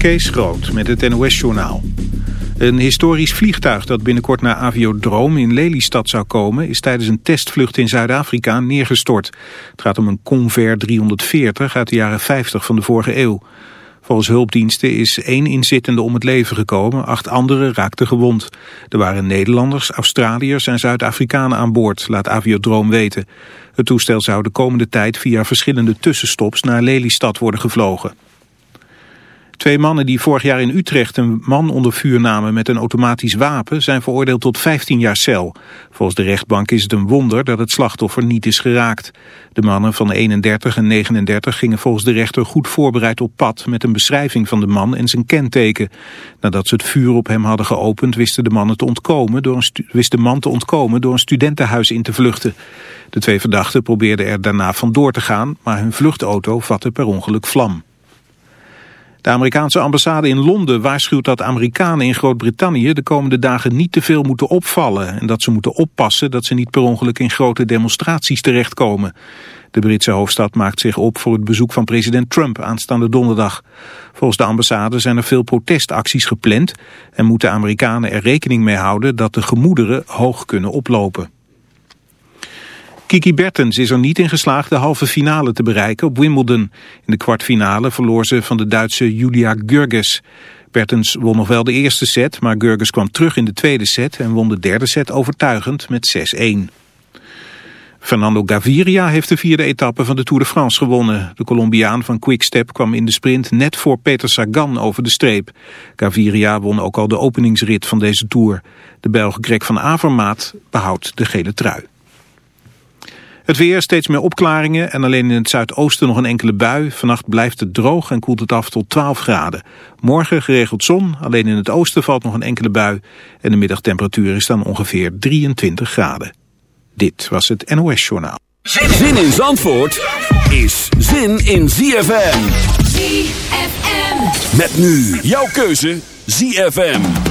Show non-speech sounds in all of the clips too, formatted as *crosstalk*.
Kees Groot met het NOS-journaal. Een historisch vliegtuig dat binnenkort naar Aviodrome in Lelystad zou komen... is tijdens een testvlucht in Zuid-Afrika neergestort. Het gaat om een Convair 340 uit de jaren 50 van de vorige eeuw. Volgens hulpdiensten is één inzittende om het leven gekomen, acht anderen raakten gewond. Er waren Nederlanders, Australiërs en Zuid-Afrikanen aan boord, laat Aviodroom weten. Het toestel zou de komende tijd via verschillende tussenstops naar Lelystad worden gevlogen. Twee mannen die vorig jaar in Utrecht een man onder vuur namen met een automatisch wapen zijn veroordeeld tot 15 jaar cel. Volgens de rechtbank is het een wonder dat het slachtoffer niet is geraakt. De mannen van 31 en 39 gingen volgens de rechter goed voorbereid op pad met een beschrijving van de man en zijn kenteken. Nadat ze het vuur op hem hadden geopend wisten de, mannen te ontkomen door een de man te ontkomen door een studentenhuis in te vluchten. De twee verdachten probeerden er daarna vandoor te gaan, maar hun vluchtauto vatte per ongeluk vlam. De Amerikaanse ambassade in Londen waarschuwt dat Amerikanen in Groot-Brittannië de komende dagen niet te veel moeten opvallen en dat ze moeten oppassen dat ze niet per ongeluk in grote demonstraties terechtkomen. De Britse hoofdstad maakt zich op voor het bezoek van president Trump aanstaande donderdag. Volgens de ambassade zijn er veel protestacties gepland en moeten Amerikanen er rekening mee houden dat de gemoederen hoog kunnen oplopen. Kiki Bertens is er niet in geslaagd de halve finale te bereiken op Wimbledon. In de kwartfinale verloor ze van de Duitse Julia Gurges. Bertens won nog wel de eerste set, maar Gurges kwam terug in de tweede set en won de derde set overtuigend met 6-1. Fernando Gaviria heeft de vierde etappe van de Tour de France gewonnen. De Colombiaan van Quickstep kwam in de sprint net voor Peter Sagan over de streep. Gaviria won ook al de openingsrit van deze Tour. De Belg Greg van Avermaat behoudt de gele trui. Het weer, steeds meer opklaringen en alleen in het zuidoosten nog een enkele bui. Vannacht blijft het droog en koelt het af tot 12 graden. Morgen geregeld zon, alleen in het oosten valt nog een enkele bui. En de middagtemperatuur is dan ongeveer 23 graden. Dit was het NOS Journaal. Zin in Zandvoort is zin in ZFM. ZFM. Met nu jouw keuze ZFM.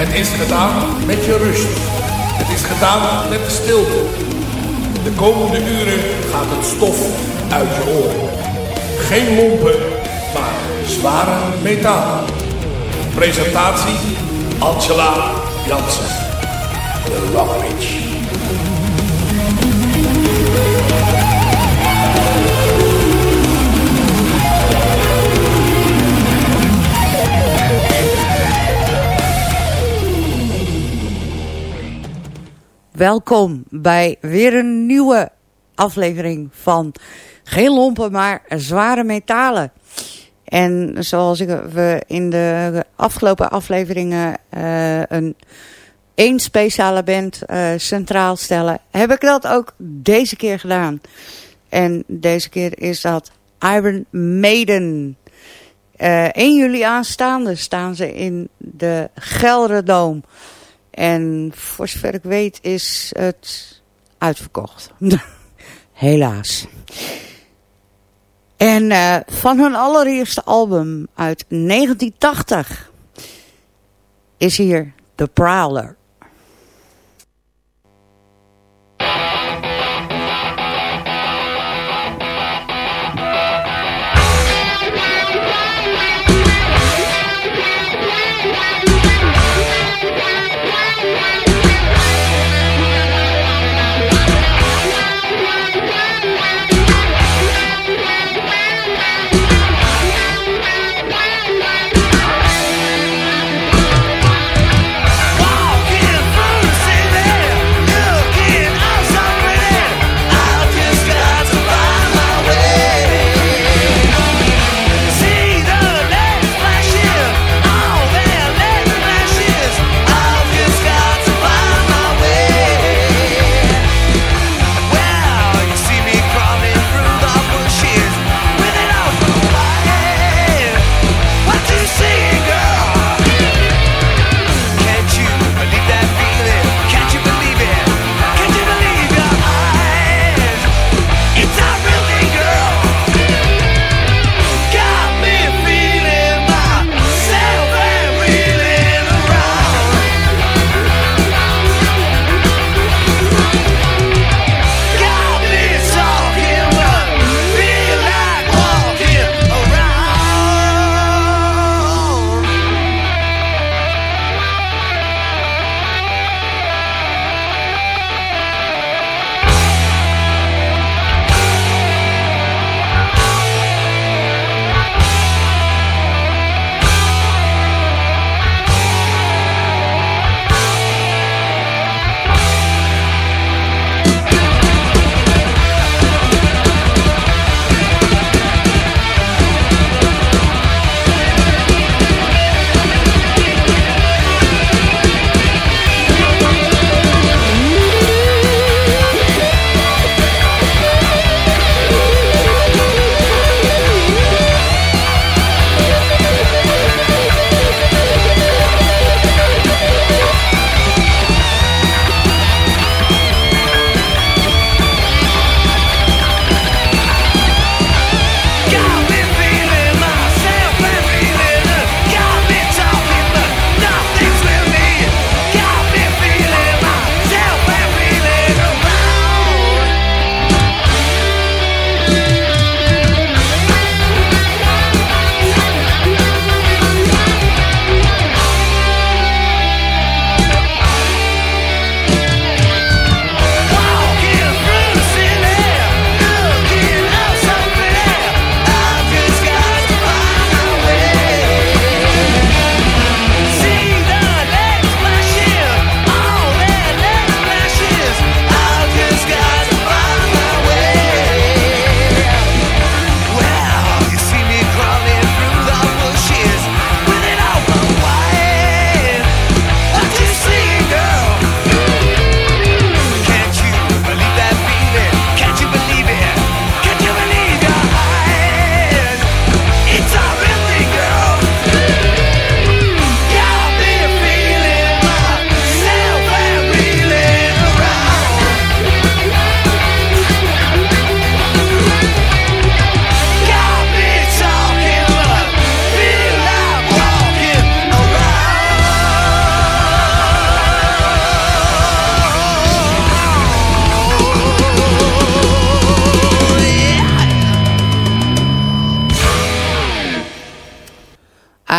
Het is gedaan met je rust. Het is gedaan met stilte. De komende uren gaat het stof uit je oren. Geen lompen, maar zware metaal. Presentatie Angela Jansen. De Rock Welkom bij weer een nieuwe aflevering van geen lompen, maar zware metalen. En zoals ik, we in de afgelopen afleveringen uh, een één speciale band uh, centraal stellen, heb ik dat ook deze keer gedaan. En deze keer is dat Iron Maiden. Uh, 1 juli aanstaande staan ze in de Gelderdoom. En voor zover ik weet is het uitverkocht. *laughs* Helaas. En uh, van hun allereerste album uit 1980 is hier The Prowler.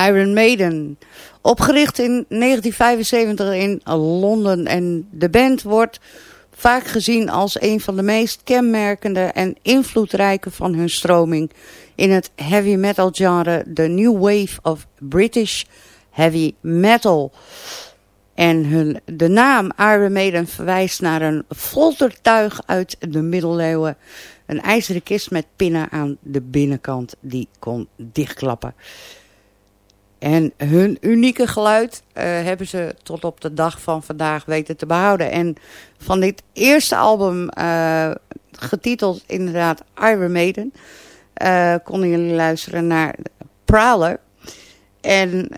Iron Maiden. Opgericht in 1975 in Londen en de band wordt vaak gezien als een van de meest kenmerkende en invloedrijke van hun stroming in het heavy metal genre, de New Wave of British Heavy Metal. En hun, de naam Iron Maiden verwijst naar een foltertuig uit de middeleeuwen. Een ijzeren kist met pinnen aan de binnenkant die kon dichtklappen. En hun unieke geluid uh, hebben ze tot op de dag van vandaag weten te behouden. En van dit eerste album, uh, getiteld inderdaad Iron Maiden, uh, konden jullie luisteren naar Prowler. En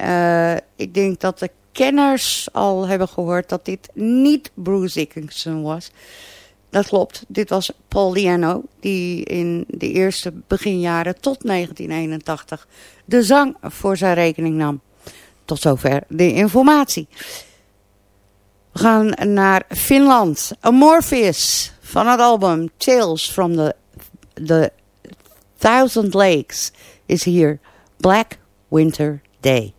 ik denk dat de kenners al hebben gehoord dat dit niet Bruce Dickinson was. Dat klopt, dit was Paul Diano, die in de eerste beginjaren tot 1981 de zang voor zijn rekening nam. Tot zover de informatie. We gaan naar Finland. Amorphis van het album Tales from the, the Thousand Lakes is hier Black Winter Day.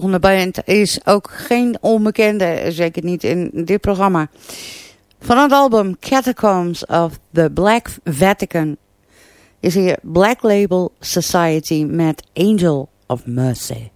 Volgende band is ook geen onbekende, zeker niet in dit programma. Van het album Catacombs of the Black Vatican is hier Black Label Society met Angel of Mercy.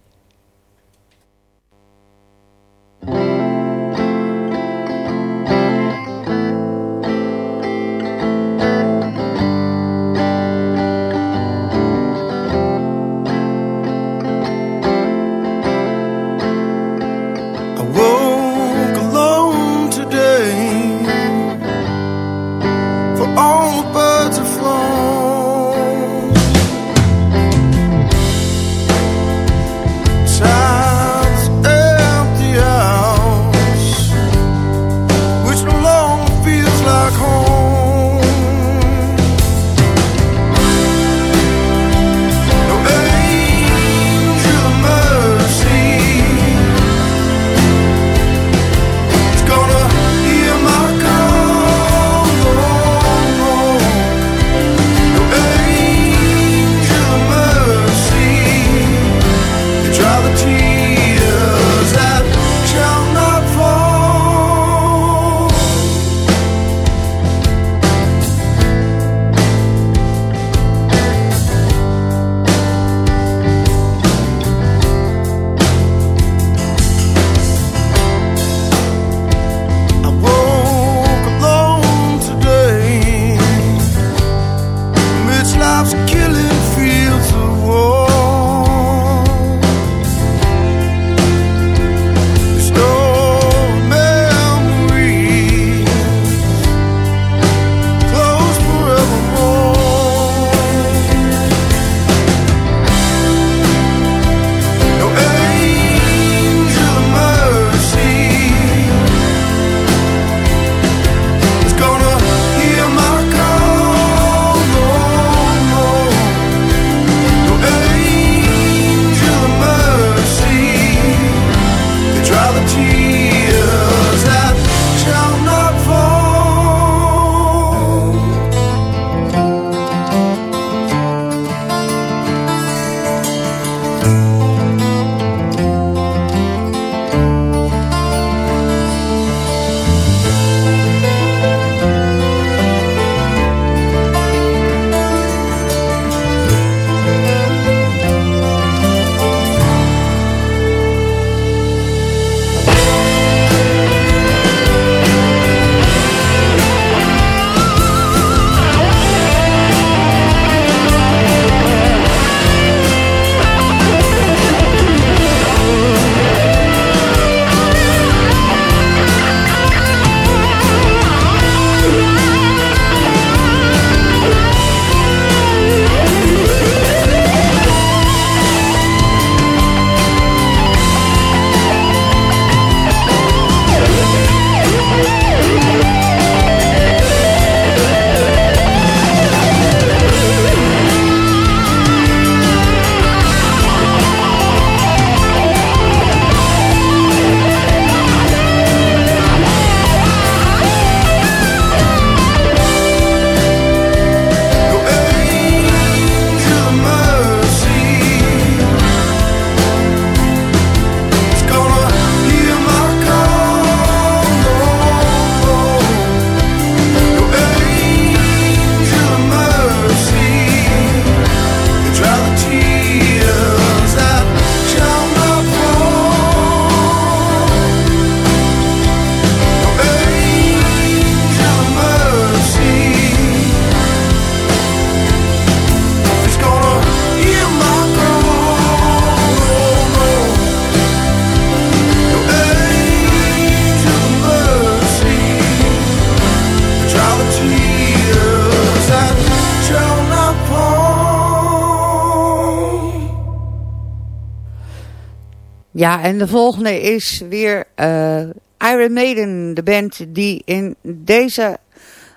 Ja, en de volgende is weer uh, Iron Maiden, de band die in deze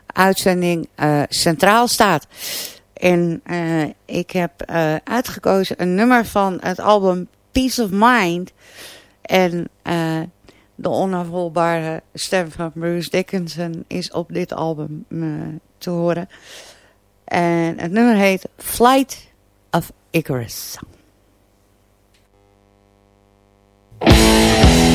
uitzending uh, centraal staat. En uh, ik heb uitgekozen een nummer van het album Peace of Mind. En de onafvolbare stem van Bruce Dickinson is op dit album te horen. En het nummer heet Flight of Icarus. Música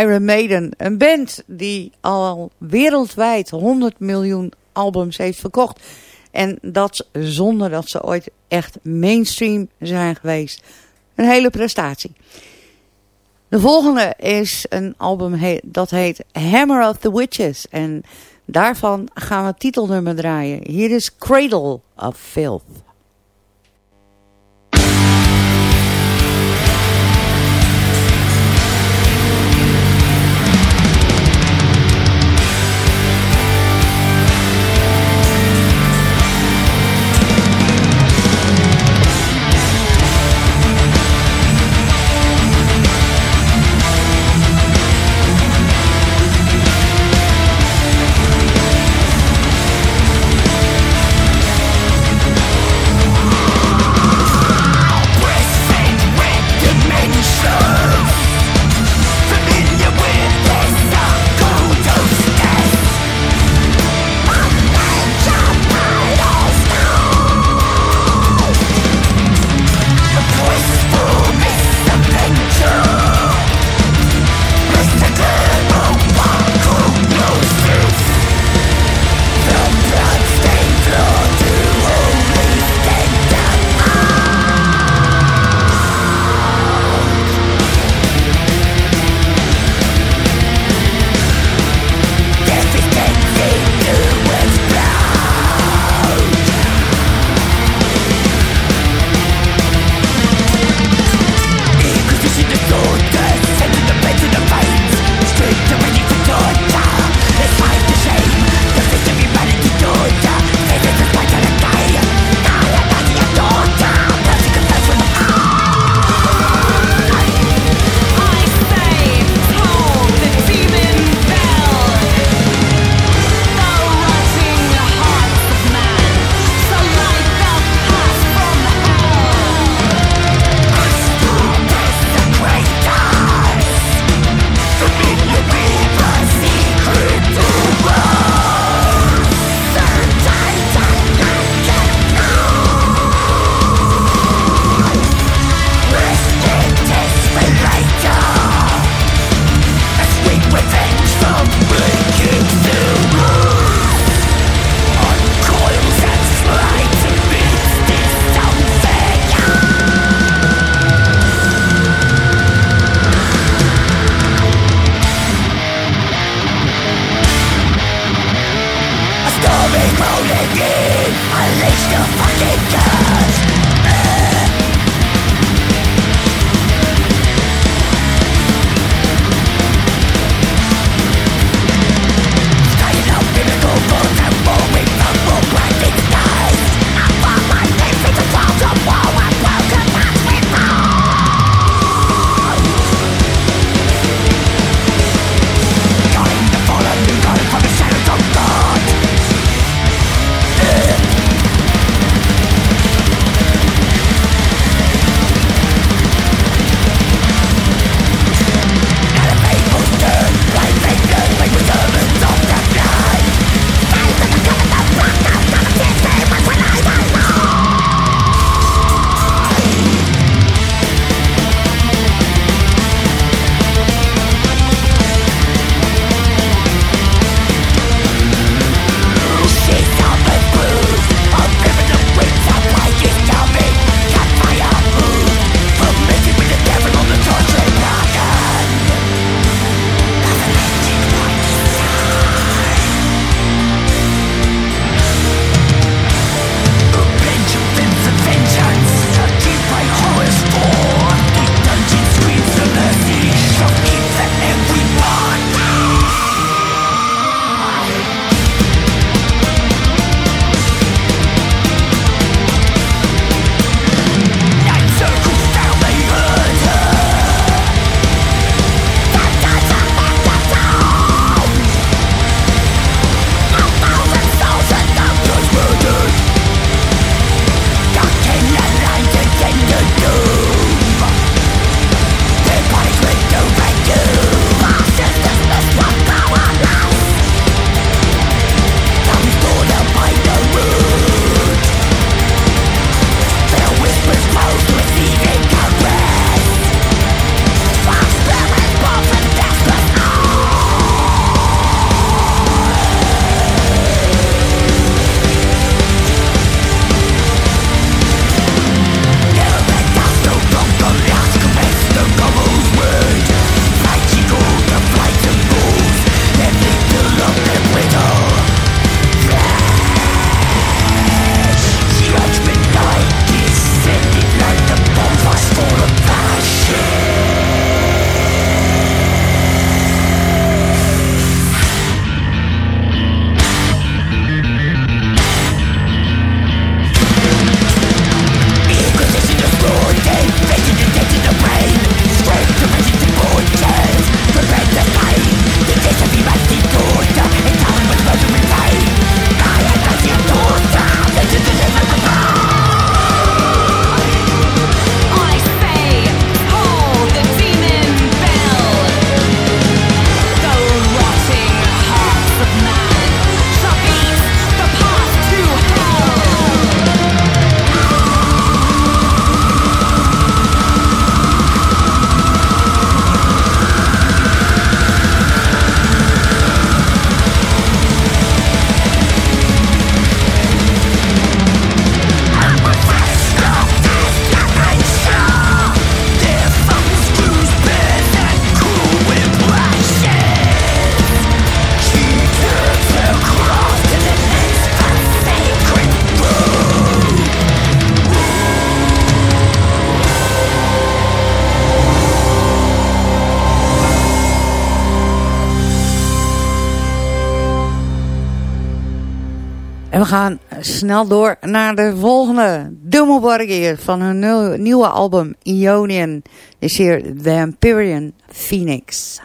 Iron Maiden. Een band die al wereldwijd 100 miljoen albums heeft verkocht. En dat zonder dat ze ooit echt mainstream zijn geweest. Een hele prestatie. De volgende is een album dat heet Hammer of the Witches. En daarvan gaan we het titelnummer draaien. Hier is Cradle of Filth. Still fucking go. En we gaan snel door naar de volgende. Dummelborgir van hun nieuwe album Ionian is hier The Empyrean Phoenix.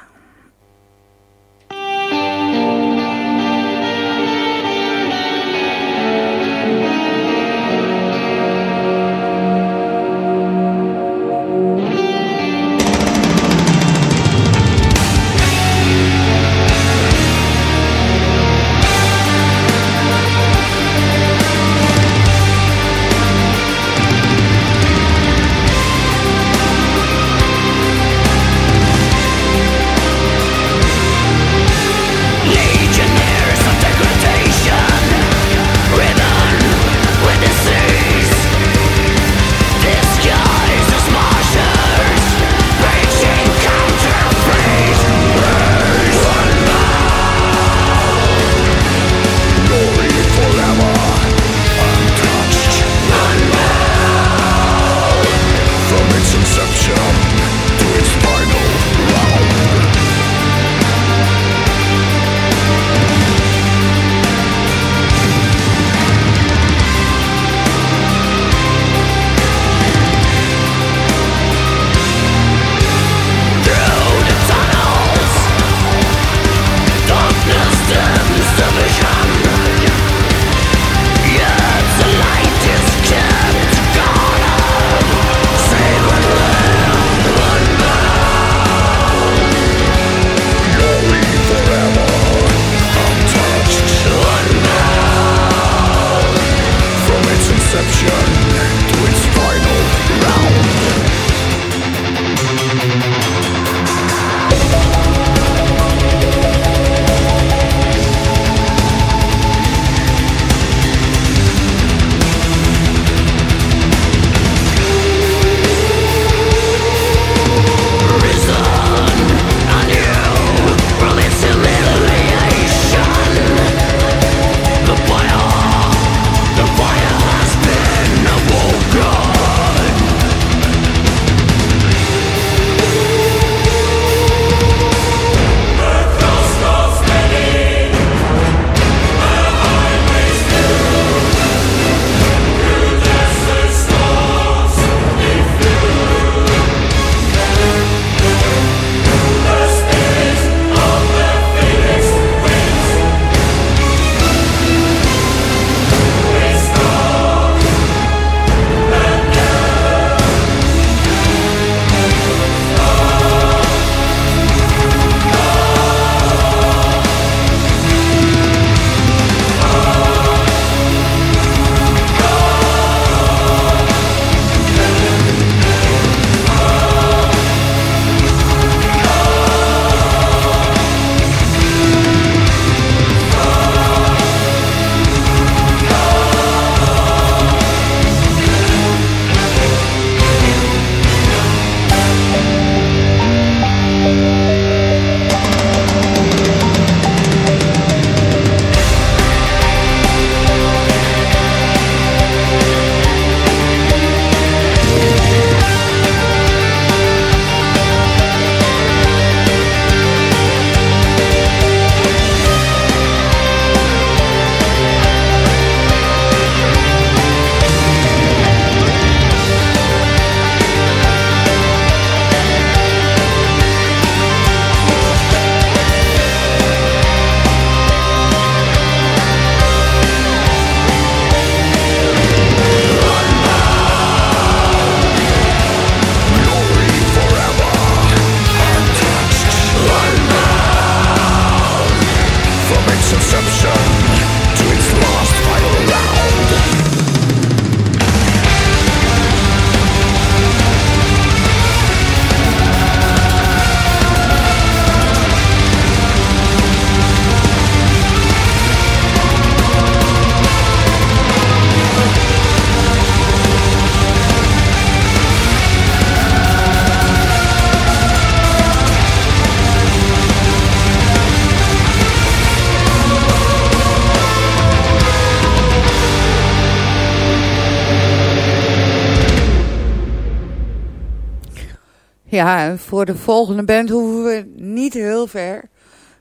Ja, voor de volgende band hoeven we niet heel ver.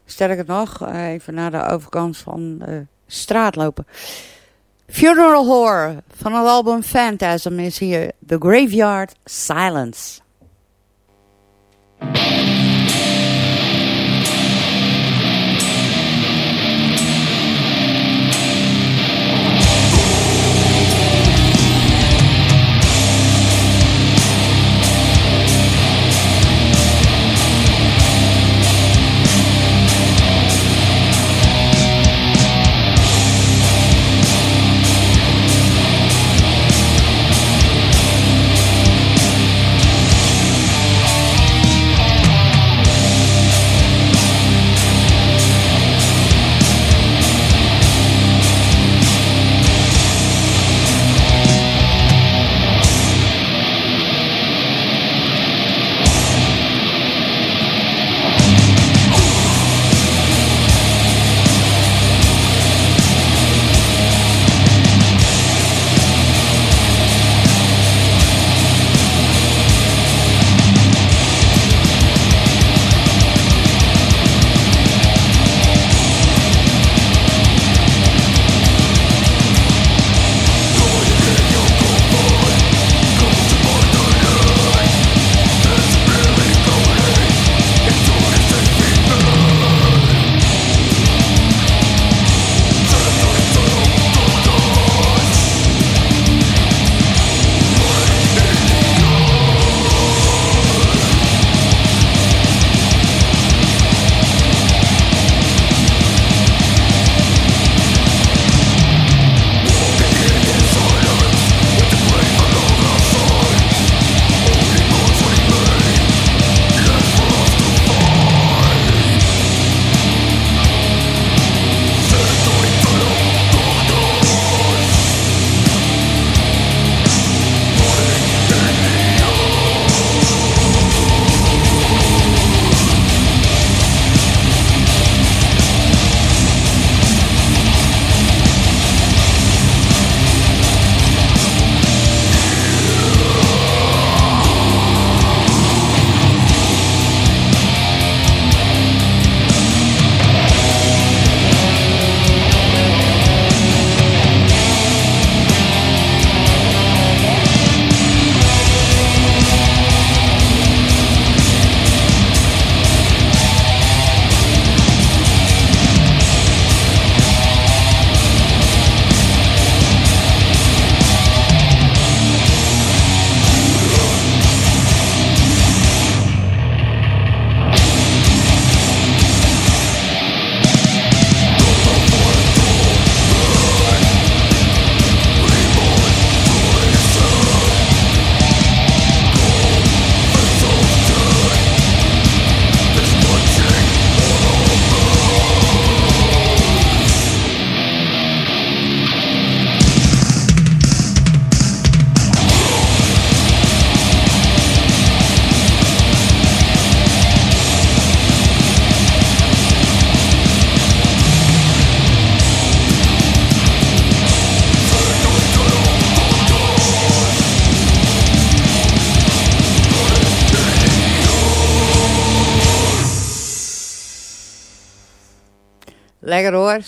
Sterker nog, even naar de overkant van de straat lopen. Funeral Horror van het album Phantasm is hier The Graveyard Silence.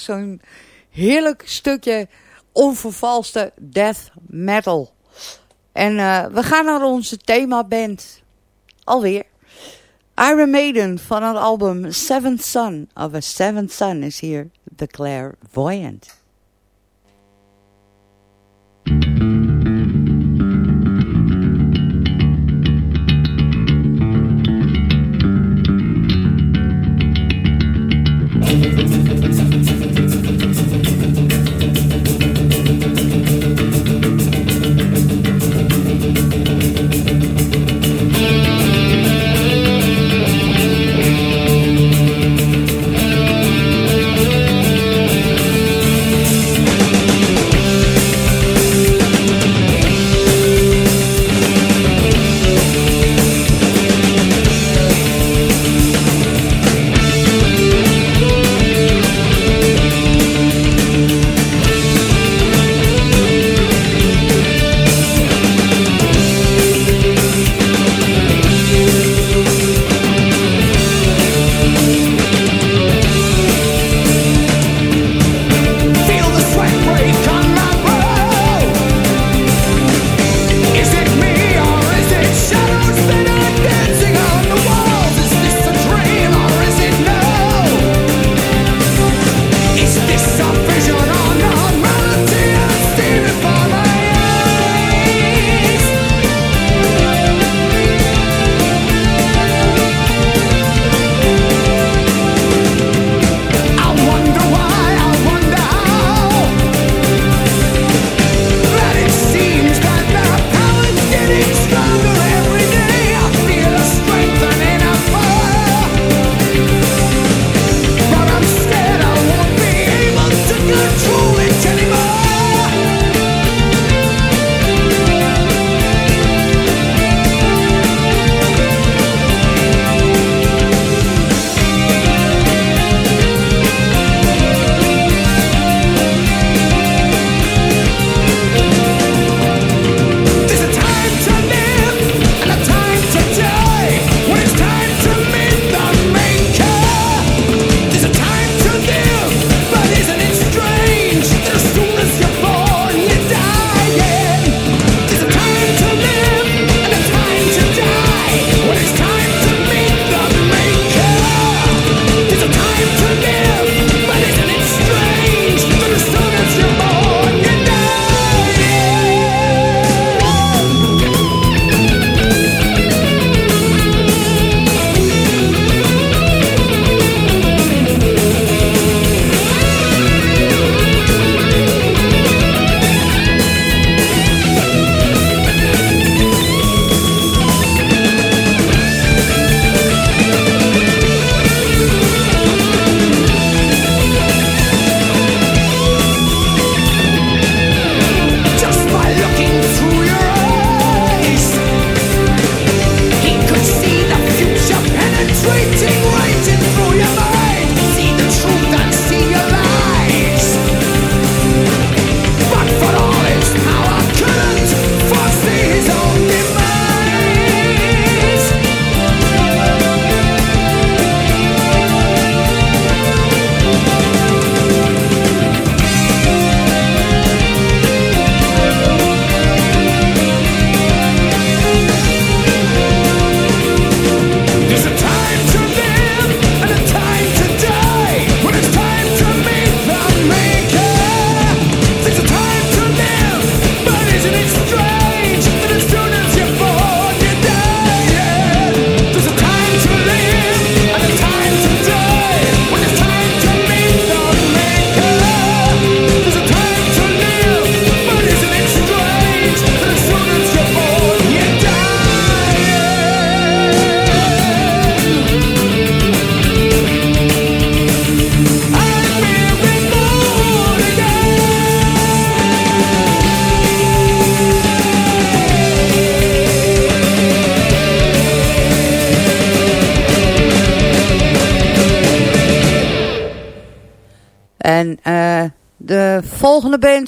Zo'n heerlijk stukje onvervalste death metal. En uh, we gaan naar onze themaband. Alweer. Iron Maiden van het album Seventh Son of a Seventh Son is hier The Clairvoyant.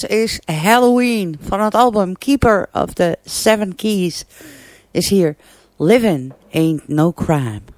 Is Halloween van het album Keeper of the Seven Keys. Is hier Living Ain't No Crime.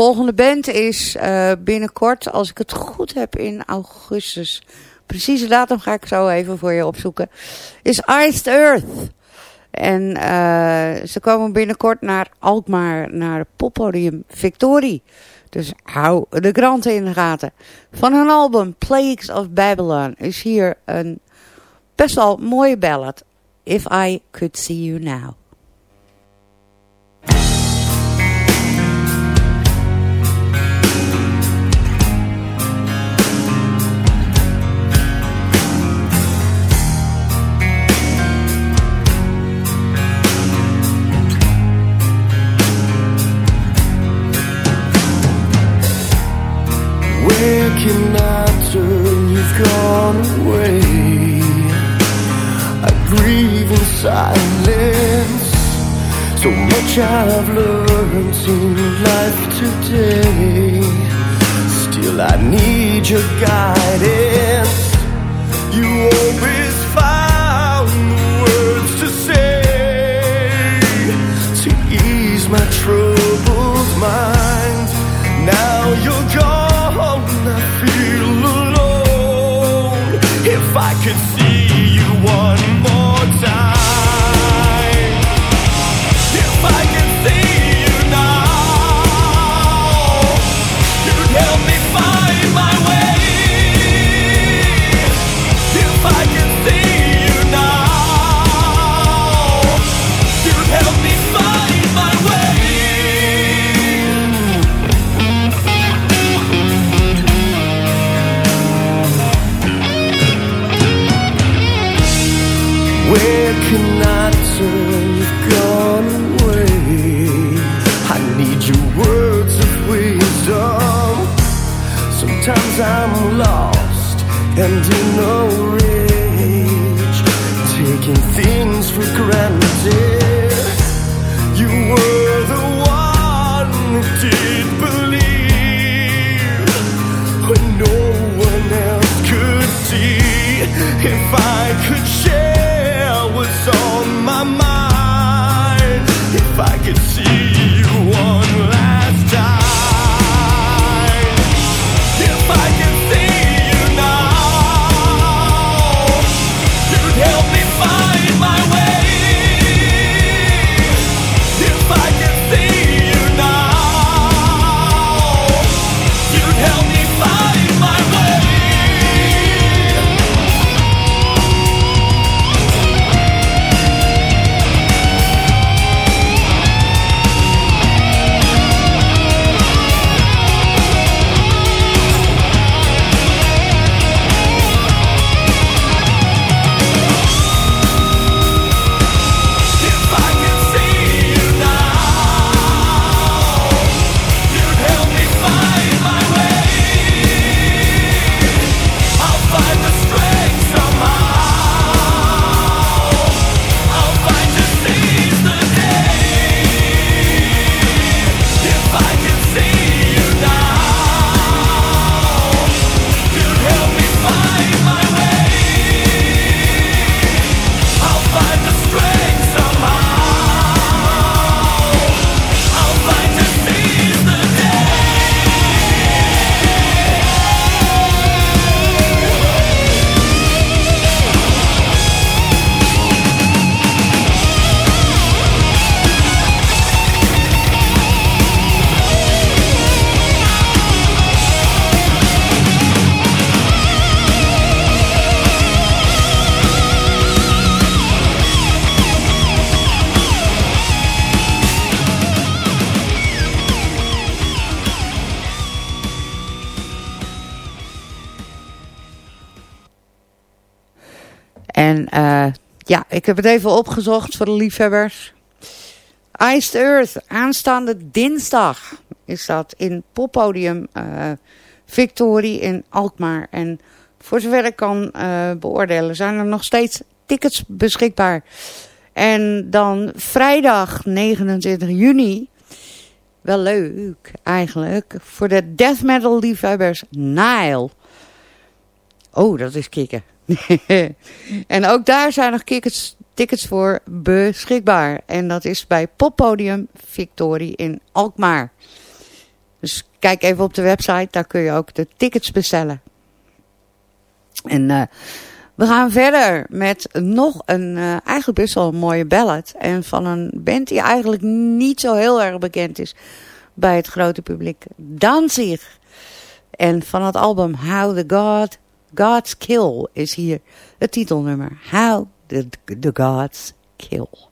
Volgende band is uh, binnenkort, als ik het goed heb, in augustus. Precieze datum ga ik zo even voor je opzoeken. Is Iced Earth. En uh, ze komen binnenkort naar Alkmaar, naar het poppodium Victorie. Dus hou de kranten in de gaten. Van hun album Plagues of Babylon is hier een best wel mooie ballad. If I Could See You Now. Away. I grieve in silence. So much I've learned in life today. Still, I need your guidance. You always Sometimes I'm lost and in no rage, taking things for granted. You were the one who did believe when no one else could see. If I could share what's on my mind, if I could see ja, ik heb het even opgezocht voor de liefhebbers. Iced Earth, aanstaande dinsdag is dat in poppodium uh, Victorie in Alkmaar. En voor zover ik kan uh, beoordelen zijn er nog steeds tickets beschikbaar. En dan vrijdag 29 juni, wel leuk eigenlijk, voor de death metal liefhebbers Nile. Oh, dat is kicken. *laughs* en ook daar zijn nog tickets, tickets voor beschikbaar. En dat is bij Poppodium Victorie in Alkmaar. Dus kijk even op de website, daar kun je ook de tickets bestellen. En uh, We gaan verder met nog een uh, eigenlijk best wel een mooie ballad. En van een band die eigenlijk niet zo heel erg bekend is bij het grote publiek. Danzig. En van het album How the God, Gods Kill is hier het titelnummer. How the, the Gods Kill.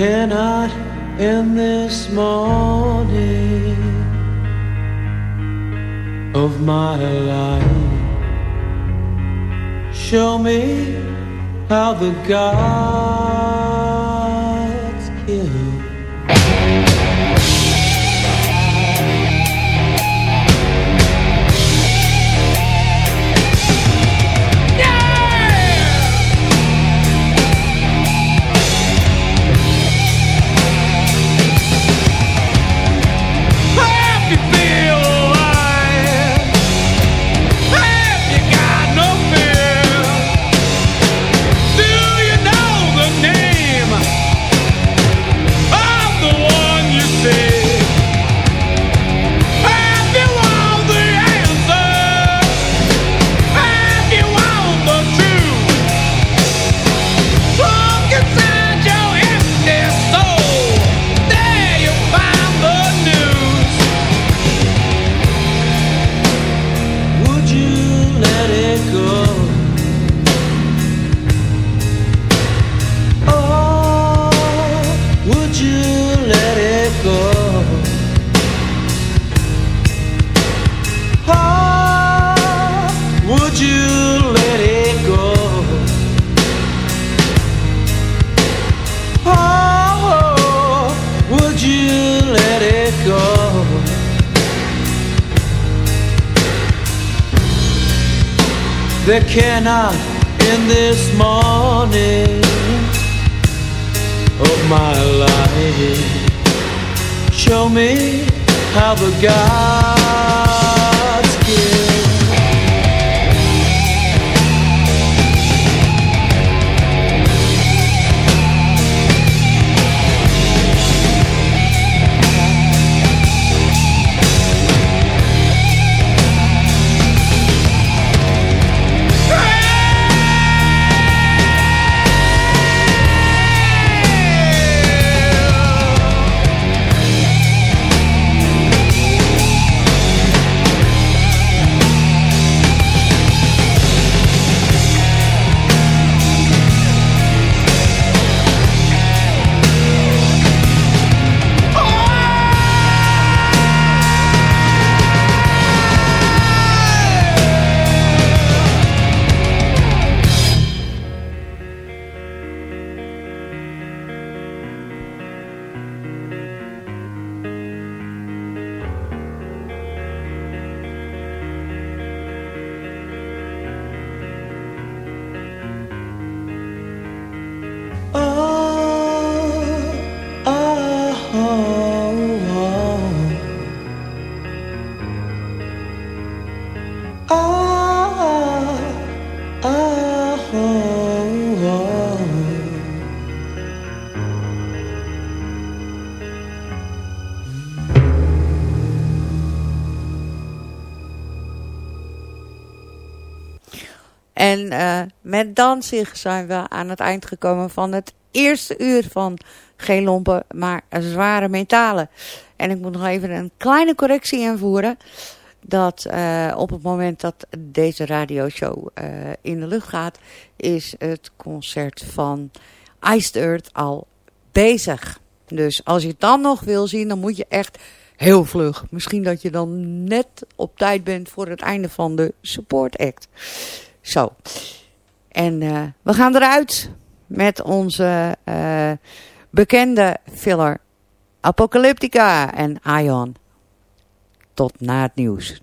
Cannot end this morning of my life. Show me how the gods There cannot in this morning of my life show me how the gods met Danzig zijn we aan het eind gekomen van het eerste uur van geen lompen, maar zware metalen. En ik moet nog even een kleine correctie invoeren. Dat uh, op het moment dat deze radioshow uh, in de lucht gaat, is het concert van Iced Earth al bezig. Dus als je het dan nog wil zien, dan moet je echt heel vlug. Misschien dat je dan net op tijd bent voor het einde van de support act. Zo. En uh, we gaan eruit met onze uh, bekende filler Apocalyptica en Ion. Tot na het nieuws.